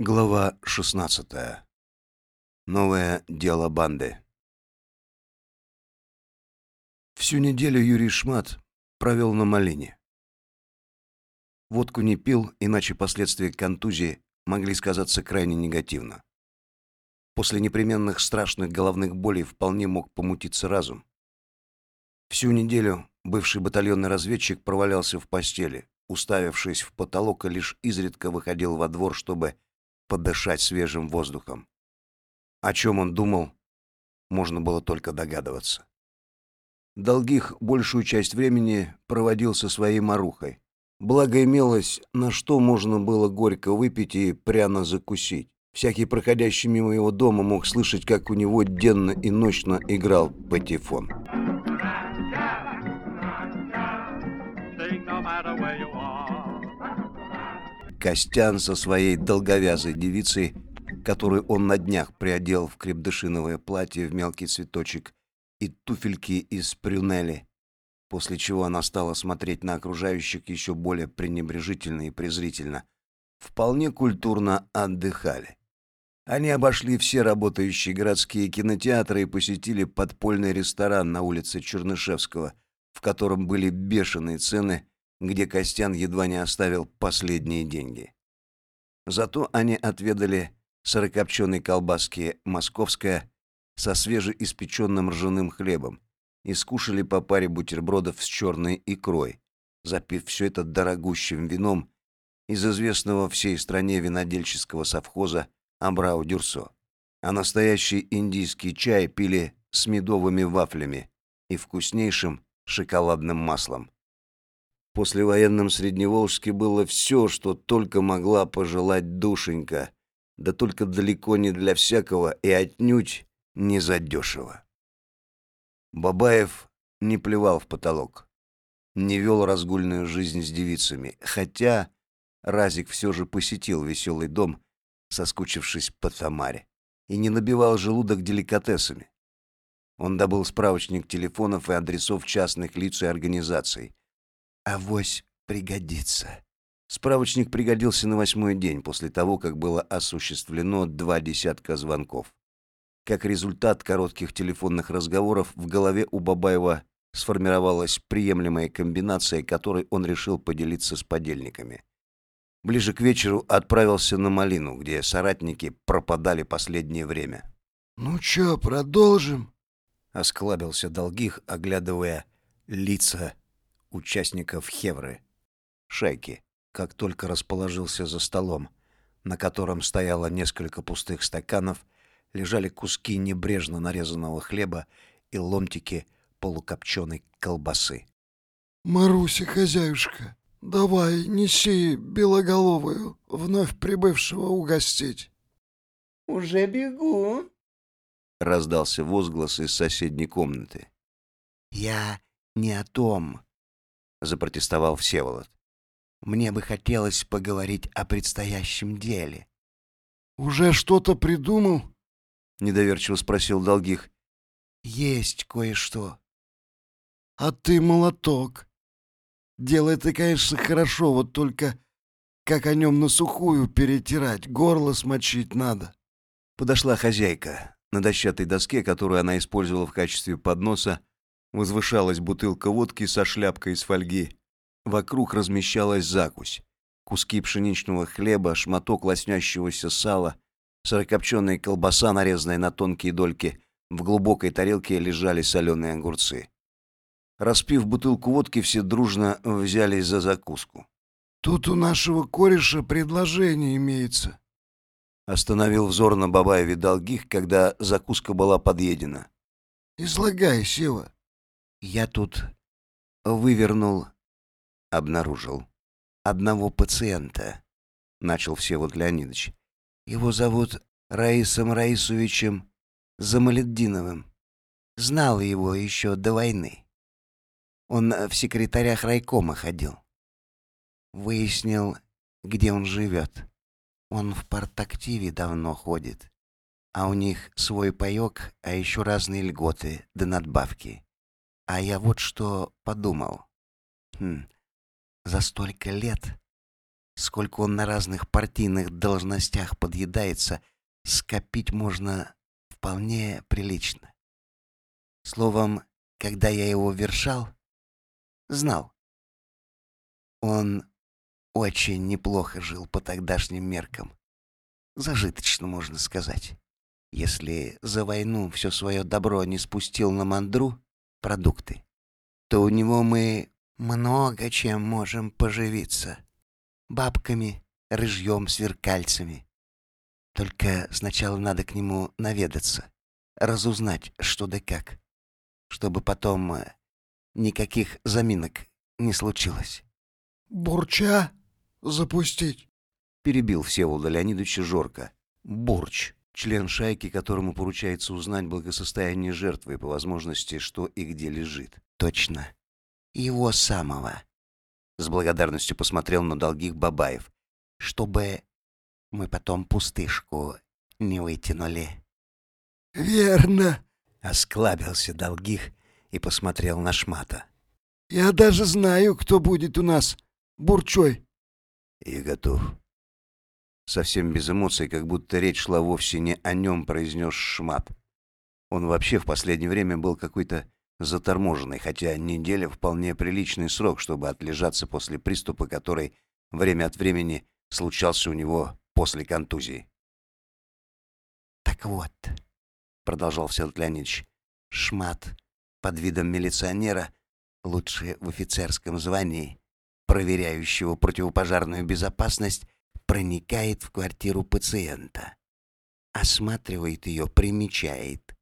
Глава 16. Новое дело банды. Всю неделю Юрий Шмат провел на Малине. Водку не пил, иначе последствия контузии могли сказаться крайне негативно. После непременных страшных головных болей вполне мог помутиться разум. Всю неделю бывший батальонный разведчик провалялся в постели, уставившись в потолок и лишь изредка выходил во двор, чтобы подышать свежим воздухом. О чем он думал, можно было только догадываться. Долгих большую часть времени проводил со своей марухой. Благо имелось, на что можно было горько выпить и пряно закусить. Всякий проходящий мимо его дома мог слышать, как у него денно и ночно играл патефон. Костян со своей долговязой девицей, которую он на днях приодел в крепдышиновое платье в мелкий цветочек и туфельки из прюнели, после чего она стала смотреть на окружающих еще более пренебрежительно и презрительно, вполне культурно отдыхали. Они обошли все работающие городские кинотеатры и посетили подпольный ресторан на улице Чернышевского, в котором были бешеные цены где Костян едва не оставил последние деньги. Зато они отведали сырокопченой колбаски «Московская» со свежеиспеченным ржаным хлебом и скушали по паре бутербродов с черной икрой, запив все это дорогущим вином из известного всей стране винодельческого совхоза Абрау-Дюрсо. А настоящий индийский чай пили с медовыми вафлями и вкуснейшим шоколадным маслом послевоенном Средневолжске было все, что только могла пожелать душенька, да только далеко не для всякого и отнюдь не задешево. Бабаев не плевал в потолок, не вел разгульную жизнь с девицами, хотя Разик все же посетил веселый дом, соскучившись по Тамаре, и не набивал желудок деликатесами. Он добыл справочник телефонов и адресов частных лиц и организаций, Авось пригодится. Справочник пригодился на восьмой день после того, как было осуществлено два десятка звонков. Как результат коротких телефонных разговоров в голове у Бабаева сформировалась приемлемая комбинация, которой он решил поделиться с подельниками. Ближе к вечеру отправился на Малину, где соратники пропадали последнее время. «Ну чё, продолжим?» — осклабился Долгих, оглядывая лица участников Хевры, шайки, как только расположился за столом, на котором стояло несколько пустых стаканов, лежали куски небрежно нарезанного хлеба и ломтики полукопченой колбасы. «Маруся, хозяюшка, давай, неси белоголовую, вновь прибывшего угостить». «Уже бегу», — раздался возглас из соседней комнаты. «Я не о том», запротестовал Всеволод. Мне бы хотелось поговорить о предстоящем деле. Уже что-то придумал? недоверчиво спросил Долгих. Есть кое-что. А ты молоток. Дело это, конечно, хорошо, вот только как о нем на сухую перетирать, горло смочить надо. Подошла хозяйка. На дощатой доске, которую она использовала в качестве подноса, Возвышалась бутылка водки со шляпкой из фольги. Вокруг размещалась закусь. Куски пшеничного хлеба, шматок лоснящегося сала, сырокопченая колбаса, нарезанная на тонкие дольки. В глубокой тарелке лежали соленые огурцы. Распив бутылку водки, все дружно взялись за закуску. «Тут у нашего кореша предложение имеется», — остановил взор на Бабаеве долгих, когда закуска была подъедена. «Излагай, Сева». Я тут вывернул, обнаружил одного пациента, начал Всеволод Леонидович. Его зовут Раисом Раисовичем Замалетдиновым. Знал его еще до войны. Он в секретарях райкома ходил. Выяснил, где он живет. Он в партактиве давно ходит. А у них свой паёк, а еще разные льготы да надбавки. А я вот что подумал. Хм, за столько лет сколько он на разных партийных должностях подъедается, скопить можно вполне прилично. Словом, когда я его вершал, знал. Он очень неплохо жил по тогдашним меркам. Зажиточно, можно сказать. Если за войну все свое добро не спустил на мандру, продукты, то у него мы много чем можем поживиться. Бабками, рыжьем, сверкальцами. Только сначала надо к нему наведаться, разузнать, что да как, чтобы потом э, никаких заминок не случилось. «Бурча запустить?» — перебил Всеволода Леонидовича Жорко. Бурч, член шайки, которому поручается узнать благосостояние жертвы и по возможности, что и где лежит. Точно. Его самого. С благодарностью посмотрел на долгих Бабаев. Чтобы мы потом пустышку не вытянули. «Верно!» — осклабился долгих и посмотрел на Шмата. «Я даже знаю, кто будет у нас бурчой». «Я готов». Совсем без эмоций, как будто речь шла вовсе не о нем, произнес Шмат. Он вообще в последнее время был какой-то заторможенный, хотя неделя вполне приличный срок, чтобы отлежаться после приступа, который время от времени случался у него после контузии. «Так вот», — продолжал Всеволод «шмат под видом милиционера, лучше в офицерском звании, проверяющего противопожарную безопасность, проникает в квартиру пациента, осматривает ее, примечает,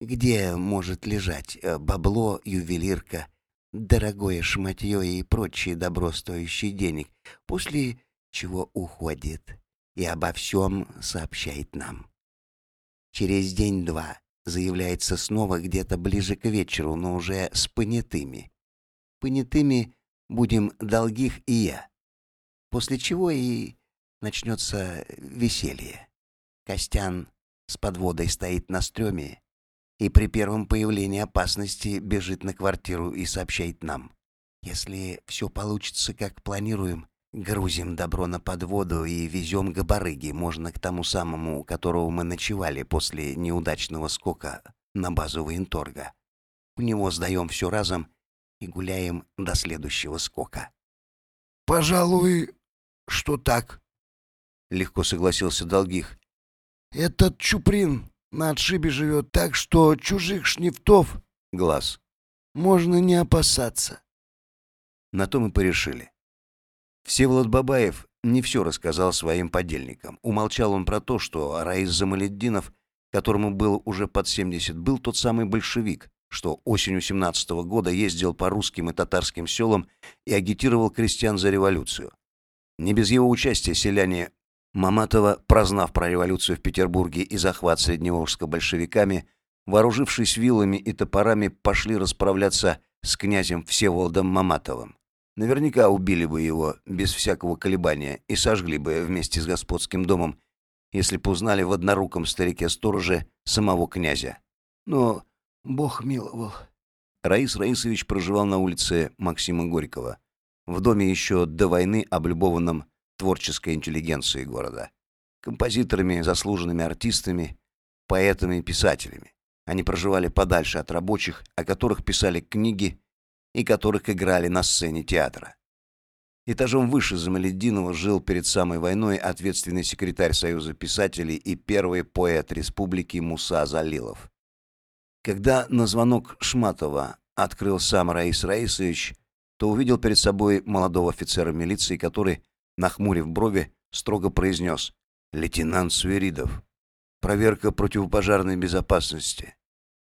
где может лежать э, бабло, ювелирка, дорогое шматье и прочие добро, стоящие денег, после чего уходит и обо всем сообщает нам. Через день-два заявляется снова где-то ближе к вечеру, но уже с понятыми. Понятыми будем долгих и я. После чего и начнется веселье. Костян с подводой стоит на стреме и при первом появлении опасности бежит на квартиру и сообщает нам. Если все получится, как планируем, грузим добро на подводу и везем габарыги, можно к тому самому, у которого мы ночевали после неудачного скока на базу военторга. У него сдаем все разом и гуляем до следующего скока. «Пожалуй, что так», Легко согласился Долгих. Этот Чуприн на отшибе живет так, что чужих шнифтов Глаз. можно не опасаться. На то мы порешили. Всеволод Бабаев не все рассказал своим подельникам. Умолчал он про то, что Раис Замаледдинов, которому был уже под 70, был тот самый большевик, что осенью 17 -го года ездил по русским и татарским селам и агитировал крестьян за революцию. Не без его участия селяне Маматова, прознав про революцию в Петербурге и захват Средневолжска большевиками, вооружившись вилами и топорами, пошли расправляться с князем Всеволодом Маматовым. Наверняка убили бы его без всякого колебания и сожгли бы вместе с господским домом, если бы узнали в одноруком старике-стороже самого князя. Но Бог миловал. Раис Раисович проживал на улице Максима Горького, в доме еще до войны облюбованном творческой интеллигенции города. Композиторами, заслуженными артистами, поэтами и писателями. Они проживали подальше от рабочих, о которых писали книги и которых играли на сцене театра. Этажом выше Замаледдинова жил перед самой войной ответственный секретарь Союза писателей и первый поэт республики Муса Залилов. Когда на звонок Шматова открыл сам Раис Раисович, то увидел перед собой молодого офицера милиции, который нахмурив брови, строго произнес «Лейтенант Свиридов, проверка противопожарной безопасности.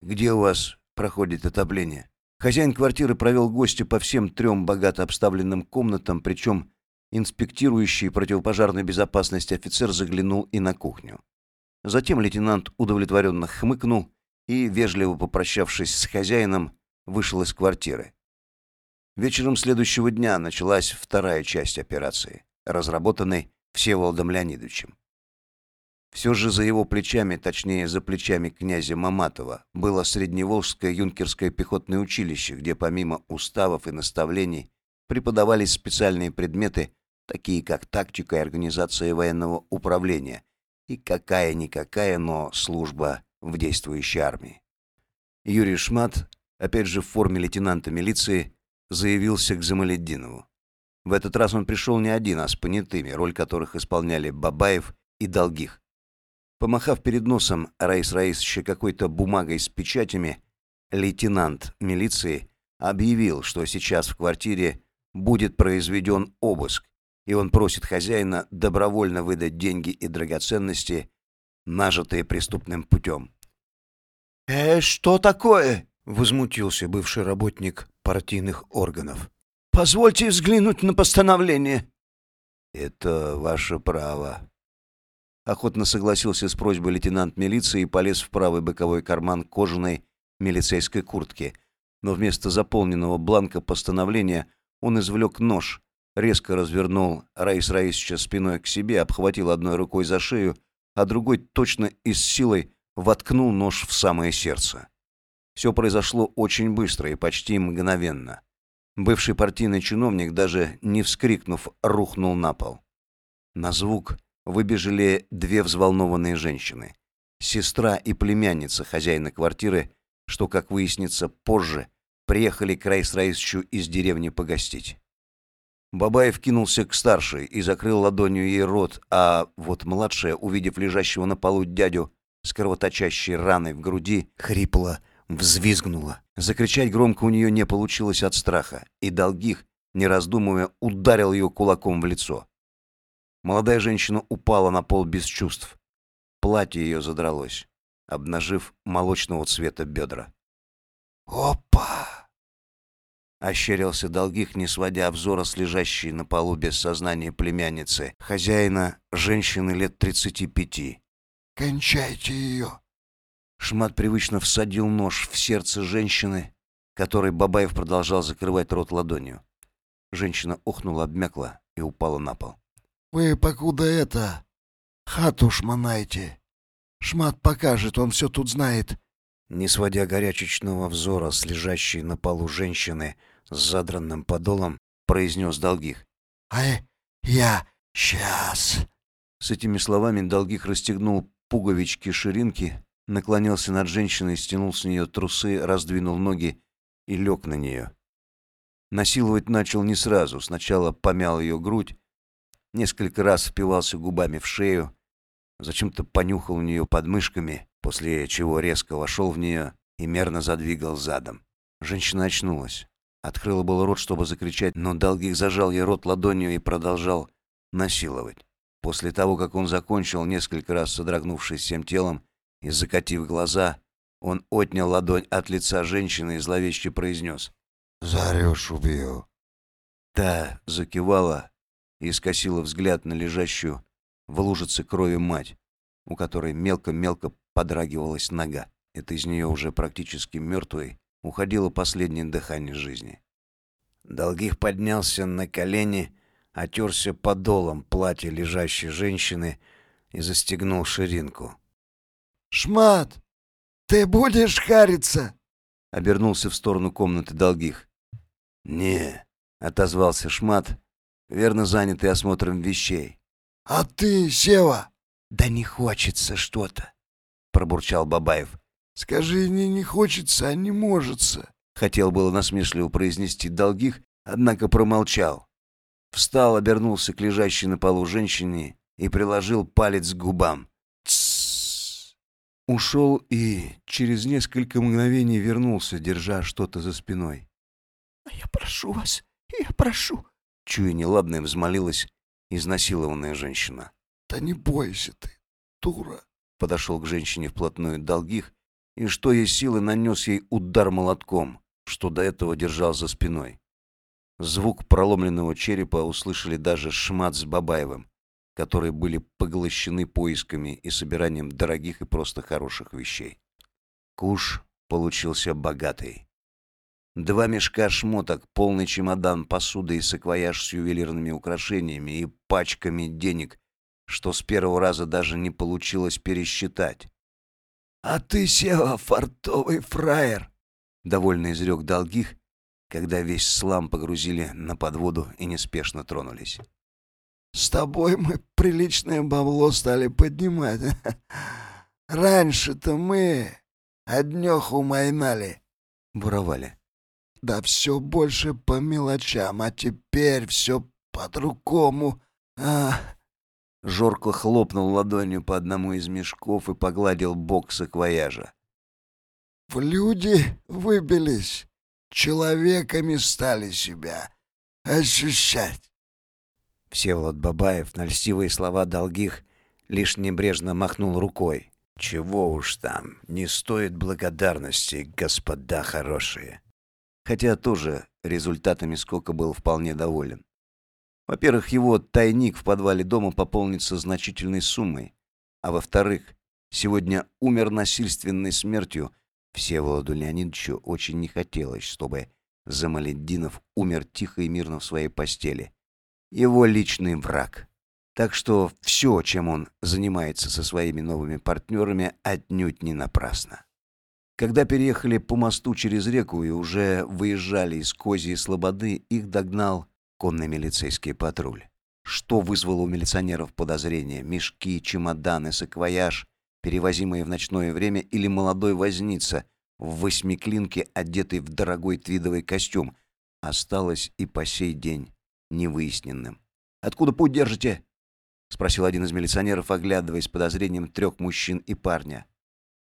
Где у вас проходит отопление?» Хозяин квартиры провел гостя по всем трем богато обставленным комнатам, причем инспектирующий противопожарную безопасность офицер заглянул и на кухню. Затем лейтенант удовлетворенно хмыкнул и, вежливо попрощавшись с хозяином, вышел из квартиры. Вечером следующего дня началась вторая часть операции разработанной Всеволодом Леонидовичем. Все же за его плечами, точнее за плечами князя Маматова, было Средневолжское юнкерское пехотное училище, где помимо уставов и наставлений преподавались специальные предметы, такие как тактика и организация военного управления и какая-никакая, но служба в действующей армии. Юрий Шмат, опять же в форме лейтенанта милиции, заявился к Замаледдинову. В этот раз он пришел не один, а с понятыми, роль которых исполняли Бабаев и Долгих. Помахав перед носом Раис Раисовича какой-то бумагой с печатями, лейтенант милиции объявил, что сейчас в квартире будет произведен обыск, и он просит хозяина добровольно выдать деньги и драгоценности, нажитые преступным путем. «Э, что такое?» — возмутился бывший работник партийных органов. «Позвольте взглянуть на постановление». «Это ваше право». Охотно согласился с просьбой лейтенант милиции и полез в правый боковой карман кожаной милицейской куртки. Но вместо заполненного бланка постановления он извлек нож, резко развернул Раис Раисовича спиной к себе, обхватил одной рукой за шею, а другой точно и с силой воткнул нож в самое сердце. Все произошло очень быстро и почти мгновенно. Бывший партийный чиновник, даже не вскрикнув, рухнул на пол. На звук выбежали две взволнованные женщины. Сестра и племянница хозяина квартиры, что, как выяснится позже, приехали к Райс Раисовичу из деревни погостить. Бабаев кинулся к старшей и закрыл ладонью ей рот, а вот младшая, увидев лежащего на полу дядю с кровоточащей раной в груди, хрипло взвизгнула. Закричать громко у нее не получилось от страха, и Долгих, не раздумывая, ударил ее кулаком в лицо. Молодая женщина упала на пол без чувств. Платье ее задралось, обнажив молочного цвета бедра. «Опа!» Ощерился Долгих, не сводя взора с лежащей на полу без сознания племянницы, хозяина, женщины лет тридцати пяти. «Кончайте ее!» Шмат привычно всадил нож в сердце женщины, которой Бабаев продолжал закрывать рот ладонью. Женщина охнула, обмякла и упала на пол. «Вы покуда это... хату шмонайте. Шмат покажет, он все тут знает». Не сводя горячечного взора с лежащей на полу женщины с задранным подолом, произнес Долгих. «А я сейчас...» С этими словами Долгих расстегнул пуговички ширинки, наклонился над женщиной, стянул с нее трусы, раздвинул ноги и лег на нее. Насиловать начал не сразу. Сначала помял ее грудь, несколько раз впивался губами в шею, зачем-то понюхал у нее подмышками, после чего резко вошел в нее и мерно задвигал задом. Женщина очнулась. Открыла было рот, чтобы закричать, но Долгих зажал ей рот ладонью и продолжал насиловать. После того, как он закончил, несколько раз содрогнувшись всем телом и закатив глаза, он отнял ладонь от лица женщины и зловеще произнес. «Зарешь, убью». Та закивала и скосила взгляд на лежащую в лужице крови мать, у которой мелко-мелко подрагивалась нога. Это из нее уже практически мертвой уходило последнее дыхание жизни. Долгих поднялся на колени, отерся подолом платья лежащей женщины и застегнул ширинку. «Шмат, ты будешь хариться?» Обернулся в сторону комнаты Долгих. «Не», — отозвался Шмат, верно занятый осмотром вещей. «А ты, Сева?» «Да не хочется что-то», — пробурчал Бабаев. «Скажи, не не хочется, а не можется». Хотел было насмешливо произнести Долгих, однако промолчал. Встал, обернулся к лежащей на полу женщине и приложил палец к губам. Ушел и через несколько мгновений вернулся, держа что-то за спиной. «А «Я прошу вас, я прошу!» Чуя неладное, взмолилась изнасилованная женщина. «Да не бойся ты, дура!» Подошел к женщине вплотную Долгих и, что есть силы, нанес ей удар молотком, что до этого держал за спиной. Звук проломленного черепа услышали даже Шмат с Бабаевым, которые были поглощены поисками и собиранием дорогих и просто хороших вещей. Куш получился богатый. Два мешка шмоток, полный чемодан посуды и саквояж с ювелирными украшениями и пачками денег, что с первого раза даже не получилось пересчитать. «А ты, Сева, фартовый фраер!» — довольно изрек Долгих, когда весь слам погрузили на подводу и неспешно тронулись. С тобой мы приличное бабло стали поднимать. Раньше-то мы однёху майнали. Буровали. Да все больше по мелочам, а теперь все по-другому. А... Жорко хлопнул ладонью по одному из мешков и погладил бок саквояжа. В люди выбились, человеками стали себя ощущать. Всеволод Бабаев на льстивые слова долгих лишь небрежно махнул рукой. Чего уж там, не стоит благодарности, господа хорошие. Хотя тоже результатами сколько был вполне доволен. Во-первых, его тайник в подвале дома пополнится значительной суммой, а во-вторых, сегодня умер насильственной смертью Всеволоду Леонидовичу очень не хотелось, чтобы Замаледдинов умер тихо и мирно в своей постели. Его личный враг. Так что все, чем он занимается со своими новыми партнерами, отнюдь не напрасно. Когда переехали по мосту через реку и уже выезжали из Козьей Слободы, их догнал конный милицейский патруль. Что вызвало у милиционеров подозрение? Мешки, чемоданы, саквояж, перевозимые в ночное время, или молодой возница в восьмиклинке, одетый в дорогой твидовый костюм, осталось и по сей день невыясненным. «Откуда путь держите?» — спросил один из милиционеров, оглядываясь с подозрением трех мужчин и парня.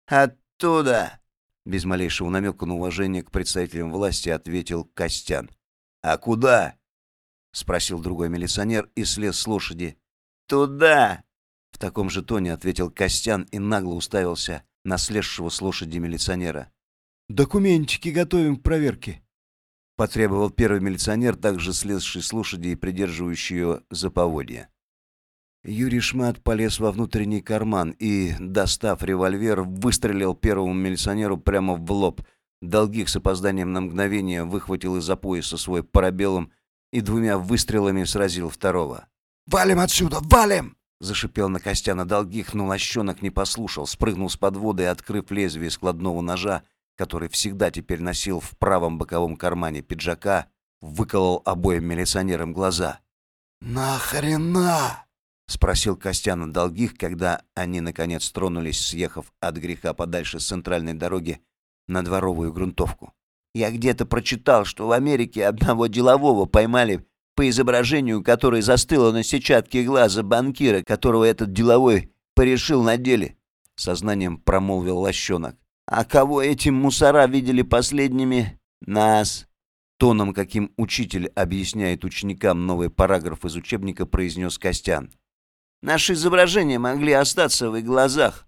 «Оттуда!» — без малейшего намека на уважение к представителям власти ответил Костян. «А куда?» — спросил другой милиционер и слез с лошади. «Туда!» В таком же тоне ответил Костян и нагло уставился на слезшего с лошади милиционера. «Документики готовим к проверке», — потребовал первый милиционер, также слезший с лошади и придерживающий ее за поводья. Юрий Шмат полез во внутренний карман и, достав револьвер, выстрелил первому милиционеру прямо в лоб. Долгих с опозданием на мгновение выхватил из-за пояса свой парабеллум и двумя выстрелами сразил второго. «Валим отсюда! Валим!» Зашипел на Костяна Долгих, но лощонок не послушал, спрыгнул с подвода и, открыв лезвие складного ножа, который всегда теперь носил в правом боковом кармане пиджака, выколол обоим милиционерам глаза. «Нахрена?» — спросил Костян Долгих, когда они, наконец, тронулись, съехав от греха подальше с центральной дороги на дворовую грунтовку. «Я где-то прочитал, что в Америке одного делового поймали по изображению, которое застыло на сетчатке глаза банкира, которого этот деловой порешил на деле», — сознанием промолвил Лощенок. «А кого эти мусора видели последними? Нас!» Тоном, каким учитель объясняет ученикам новый параграф из учебника, произнес Костян. «Наши изображения могли остаться в их глазах.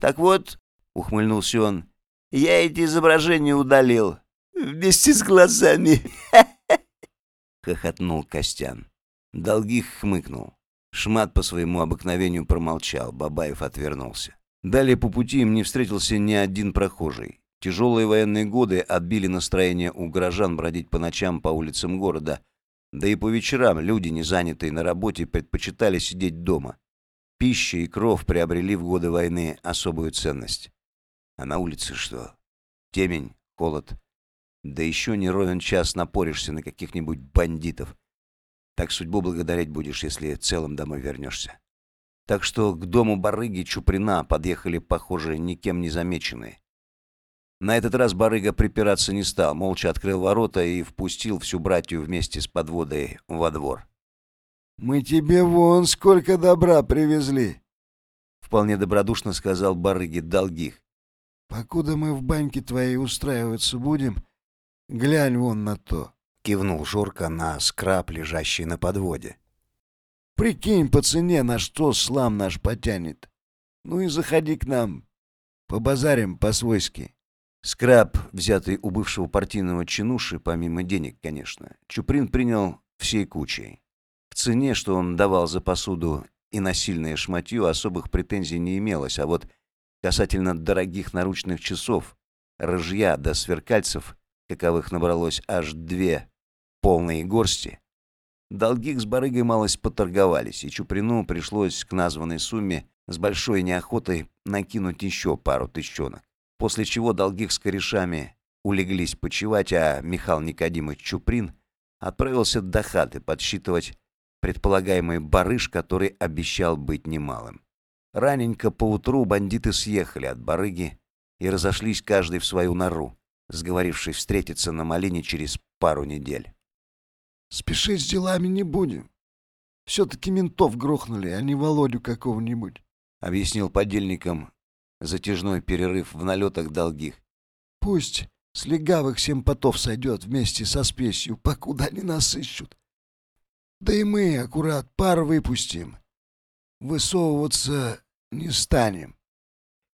Так вот, — ухмыльнулся он, — я эти изображения удалил. Вместе с глазами. — хохотнул Костян. Долгих хмыкнул. Шмат по своему обыкновению промолчал, Бабаев отвернулся. Далее по пути им не встретился ни один прохожий. Тяжелые военные годы отбили настроение у горожан бродить по ночам по улицам города. Да и по вечерам люди, не занятые на работе, предпочитали сидеть дома. Пища и кров приобрели в годы войны особую ценность. А на улице что? Темень, холод. Да еще не ровен час напоришься на каких-нибудь бандитов. Так судьбу благодарить будешь, если целым домой вернешься. Так что к дому барыги Чуприна подъехали, похоже, никем не замеченные. На этот раз барыга припираться не стал, молча открыл ворота и впустил всю братью вместе с подводой во двор. «Мы тебе вон сколько добра привезли!» Вполне добродушно сказал барыге Долгих. «Покуда мы в баньке твоей устраиваться будем, глянь вон на то!» Кивнул Жорка на скраб, лежащий на подводе. Прикинь по цене, на что слам наш потянет. Ну и заходи к нам. Побазарим по-свойски. Скраб, взятый у бывшего партийного чинуши, помимо денег, конечно, Чуприн принял всей кучей. В цене, что он давал за посуду и насильное шматье, особых претензий не имелось, а вот касательно дорогих наручных часов, рыжья до сверкальцев, каковых набралось аж две полные горсти, Долгих с барыгой малость поторговались, и Чуприну пришлось к названной сумме с большой неохотой накинуть еще пару тысячонок. После чего Долгих с корешами улеглись почевать, а Михаил Никодимович Чуприн отправился до хаты подсчитывать предполагаемый барыш, который обещал быть немалым. Раненько поутру бандиты съехали от барыги и разошлись каждый в свою нору, сговорившись встретиться на малине через пару недель. «Спешить с делами не будем. Все-таки ментов грохнули, а не Володю какого-нибудь», — объяснил подельникам затяжной перерыв в налетах долгих. «Пусть с легавых семь потов сойдет вместе со спесью, покуда не нас ищут. Да и мы аккурат пар выпустим. Высовываться не станем.